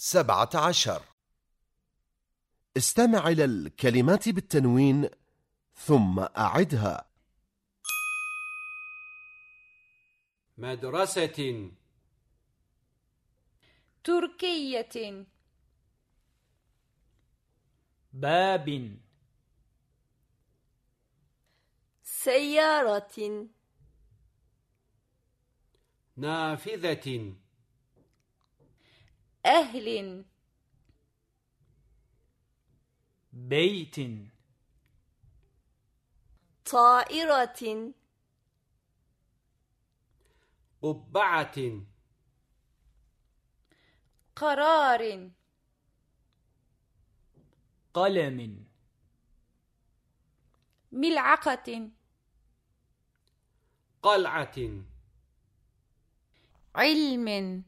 سبعة عشر. استمع إلى الكلمات بالتنوين ثم أعدها. مدرسة. تركية. باب. سيارة. نافذة. أهل. بيت. طائرة. قبعة قرار. قلم. ملعقة. قلعة. علم.